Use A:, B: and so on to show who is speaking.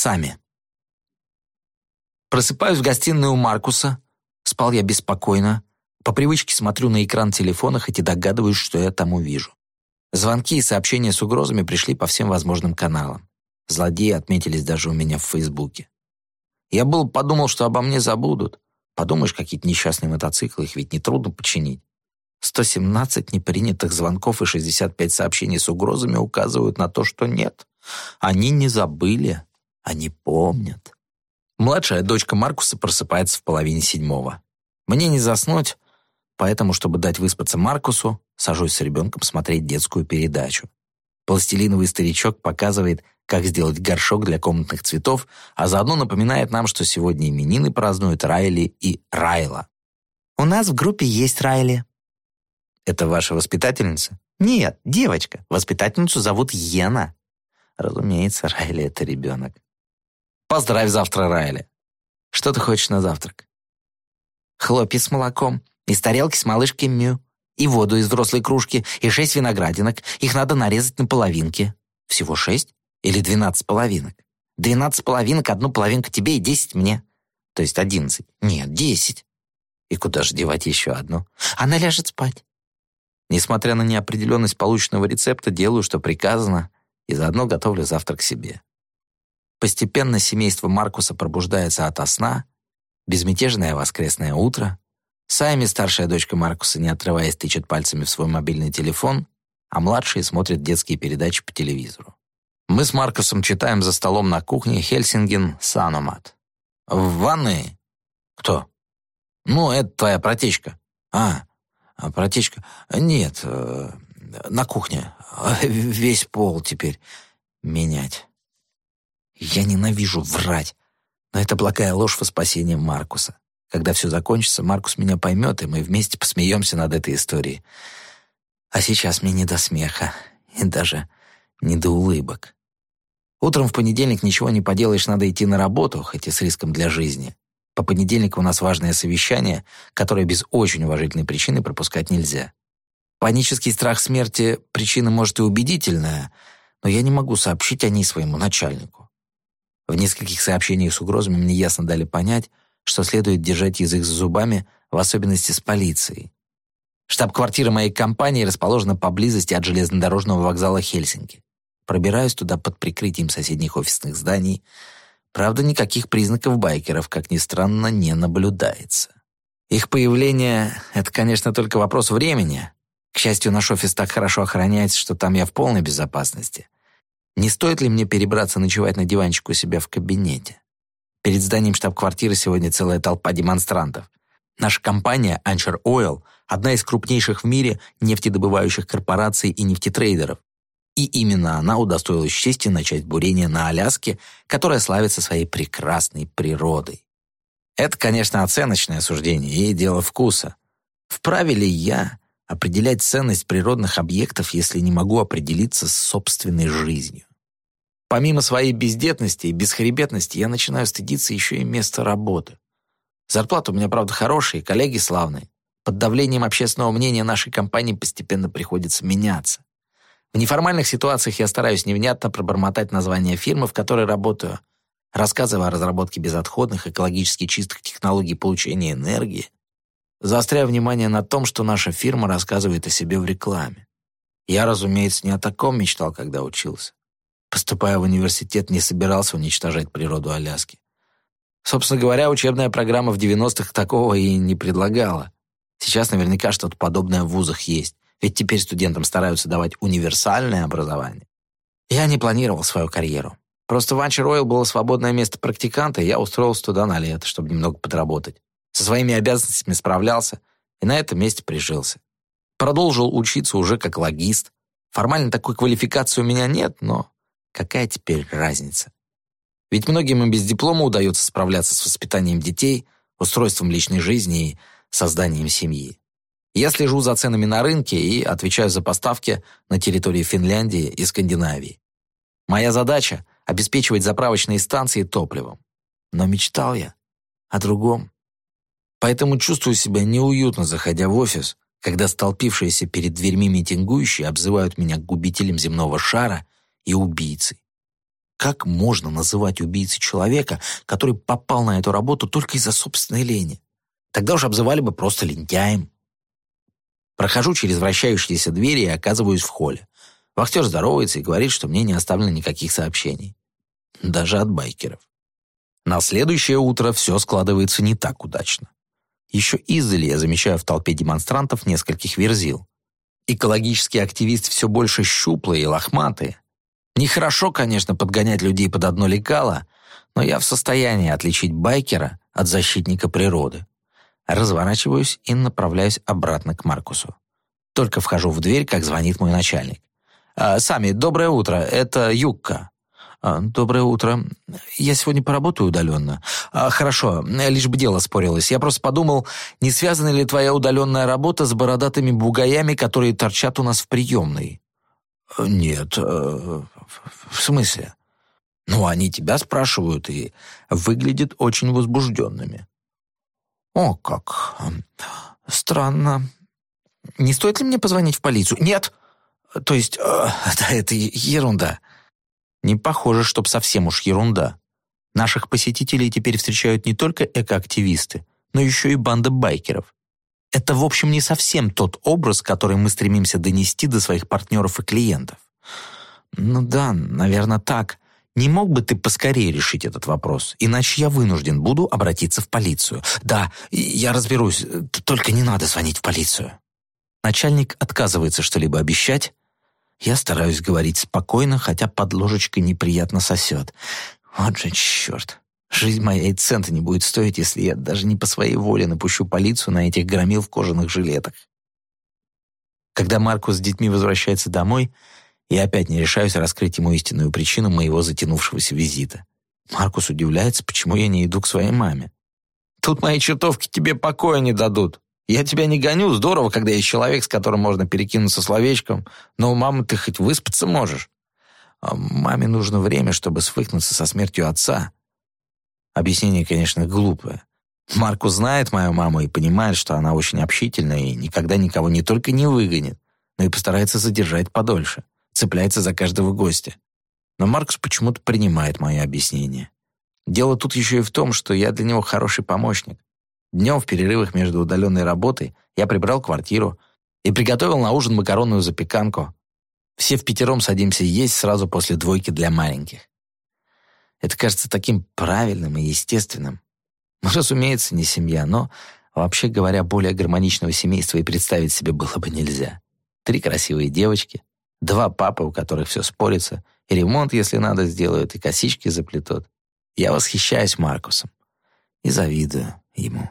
A: Сами. Просыпаюсь в гостиной у Маркуса. Спал я беспокойно. По привычке смотрю на экран телефона, хоть и догадываюсь, что я там увижу. Звонки и сообщения с угрозами пришли по всем возможным каналам. Злодеи отметились даже у меня в Фейсбуке. Я был подумал, что обо мне забудут. Подумаешь, какие-то несчастные мотоциклы, их ведь нетрудно починить. 117 непринятых звонков и 65 сообщений с угрозами указывают на то, что нет. Они не забыли, они помнят. Младшая дочка Маркуса просыпается в половине седьмого. Мне не заснуть, поэтому, чтобы дать выспаться Маркусу, сажусь с ребенком смотреть детскую передачу. Пластилиновый старичок показывает, как сделать горшок для комнатных цветов, а заодно напоминает нам, что сегодня именины празднуют Райли и Райла. «У нас в группе есть Райли», это ваша воспитательница? Нет, девочка. Воспитательницу зовут Йена. Разумеется, Райли — это ребенок. Поздравь завтра, Райли. Что ты хочешь на завтрак? Хлопья с молоком, из тарелки с малышкой Мю, и воду из взрослой кружки, и шесть виноградинок. Их надо нарезать на половинки. Всего шесть? Или двенадцать половинок? Двенадцать половинок, одну половинку тебе и десять мне. То есть одиннадцать. Нет, десять. И куда же девать еще одну? Она ляжет спать. Несмотря на неопределенность полученного рецепта, делаю, что приказано, и заодно готовлю завтрак себе. Постепенно семейство Маркуса пробуждается ото сна, безмятежное воскресное утро. Сайми, старшая дочка Маркуса, не отрываясь, тычет пальцами в свой мобильный телефон, а младшие смотрят детские передачи по телевизору. Мы с Маркусом читаем за столом на кухне Хельсинген Саномат. В ванной? Кто? Ну, это твоя протечка. А, а протечка? Нет, э, на кухне. Весь пол теперь менять. Я ненавижу врать, но это благая ложь во спасение Маркуса. Когда все закончится, Маркус меня поймет, и мы вместе посмеемся над этой историей. А сейчас мне не до смеха, и даже не до улыбок. Утром в понедельник ничего не поделаешь, надо идти на работу, хоть и с риском для жизни. По понедельникам у нас важное совещание, которое без очень уважительной причины пропускать нельзя. Панический страх смерти — причина, может, и убедительная, но я не могу сообщить о ней своему начальнику. В нескольких сообщениях с угрозами мне ясно дали понять, что следует держать язык за зубами, в особенности с полицией. Штаб-квартира моей компании расположена поблизости от железнодорожного вокзала Хельсинки. Пробираюсь туда под прикрытием соседних офисных зданий — Правда, никаких признаков байкеров, как ни странно, не наблюдается. Их появление — это, конечно, только вопрос времени. К счастью, наш офис так хорошо охраняется, что там я в полной безопасности. Не стоит ли мне перебраться ночевать на диванчик у себя в кабинете? Перед зданием штаб-квартиры сегодня целая толпа демонстрантов. Наша компания Anchor Oil — одна из крупнейших в мире нефтедобывающих корпораций и нефтетрейдеров. И именно она удостоилась чести начать бурение на Аляске, которая славится своей прекрасной природой. Это, конечно, оценочное суждение и дело вкуса. Вправе ли я определять ценность природных объектов, если не могу определиться с собственной жизнью? Помимо своей бездетности и бесхребетности, я начинаю стыдиться еще и места работы. Зарплата у меня, правда, хорошая, коллеги славные. Под давлением общественного мнения нашей компании постепенно приходится меняться. В неформальных ситуациях я стараюсь невнятно пробормотать название фирмы, в которой работаю, рассказывая о разработке безотходных, экологически чистых технологий получения энергии, заостряя внимание на том, что наша фирма рассказывает о себе в рекламе. Я, разумеется, не о таком мечтал, когда учился. Поступая в университет, не собирался уничтожать природу Аляски. Собственно говоря, учебная программа в 90-х такого и не предлагала. Сейчас наверняка что-то подобное в вузах есть ведь теперь студентам стараются давать универсальное образование. Я не планировал свою карьеру. Просто в Анчер Ойл было свободное место практиканта, и я устроился туда на лето, чтобы немного подработать. Со своими обязанностями справлялся и на этом месте прижился. Продолжил учиться уже как логист. Формально такой квалификации у меня нет, но какая теперь разница? Ведь многим им без диплома удается справляться с воспитанием детей, устройством личной жизни и созданием семьи. Я слежу за ценами на рынке и отвечаю за поставки на территории Финляндии и Скандинавии. Моя задача — обеспечивать заправочные станции топливом. Но мечтал я о другом. Поэтому чувствую себя неуютно, заходя в офис, когда столпившиеся перед дверьми митингующие обзывают меня губителем земного шара и убийцей. Как можно называть убийцей человека, который попал на эту работу только из-за собственной лени? Тогда уж обзывали бы просто лентяем. Прохожу через вращающиеся двери и оказываюсь в холле. Вахтер здоровается и говорит, что мне не оставлено никаких сообщений. Даже от байкеров. На следующее утро все складывается не так удачно. Еще издали я замечаю в толпе демонстрантов нескольких верзил. Экологический активист все больше щуплый и лохматый. Нехорошо, конечно, подгонять людей под одно лекало, но я в состоянии отличить байкера от защитника природы. Разворачиваюсь и направляюсь обратно к Маркусу. Только вхожу в дверь, как звонит мой начальник. «А, «Сами, доброе утро, это Юкка». А, «Доброе утро. Я сегодня поработаю удаленно». А, «Хорошо, лишь бы дело спорилось. Я просто подумал, не связана ли твоя удаленная работа с бородатыми бугаями, которые торчат у нас в приемной?» «Нет. Э, в смысле?» «Ну, они тебя спрашивают и выглядят очень возбужденными». «О, как! Странно. Не стоит ли мне позвонить в полицию?» «Нет!» «То есть, э, да, это ерунда». Не похоже, чтоб совсем уж ерунда. Наших посетителей теперь встречают не только экоактивисты, но еще и банда байкеров. Это, в общем, не совсем тот образ, который мы стремимся донести до своих партнеров и клиентов. Ну да, наверное, так. Не мог бы ты поскорее решить этот вопрос, иначе я вынужден буду обратиться в полицию. Да, я разберусь, только не надо звонить в полицию. Начальник отказывается что-либо обещать. Я стараюсь говорить спокойно, хотя под ложечкой неприятно сосет. Вот же черт. Жизнь моя и цента не будет стоить, если я даже не по своей воле напущу полицию на этих громил в кожаных жилетах. Когда Маркус с детьми возвращается домой, я опять не решаюсь раскрыть ему истинную причину моего затянувшегося визита. Маркус удивляется, почему я не иду к своей маме. «Тут мои чертовки тебе покоя не дадут. Я тебя не гоню, здорово, когда есть человек, с которым можно перекинуться словечком, но у мамы ты хоть выспаться можешь. А маме нужно время, чтобы свыкнуться со смертью отца». Объяснение, конечно, глупое. Маркус знает мою маму и понимает, что она очень общительная и никогда никого не только не выгонит, но и постарается задержать подольше цепляется за каждого гостя. Но Маркус почему-то принимает мое объяснение. Дело тут еще и в том, что я для него хороший помощник. Днем в перерывах между удаленной работой я прибрал квартиру и приготовил на ужин макаронную запеканку. Все в пятером садимся есть сразу после двойки для маленьких. Это кажется таким правильным и естественным. Ну, разумеется, не семья, но, вообще говоря, более гармоничного семейства и представить себе было бы нельзя. Три красивые девочки, Два папы, у которых все спорится, и ремонт, если надо, сделают, и косички заплетут. Я восхищаюсь Маркусом и завидую ему.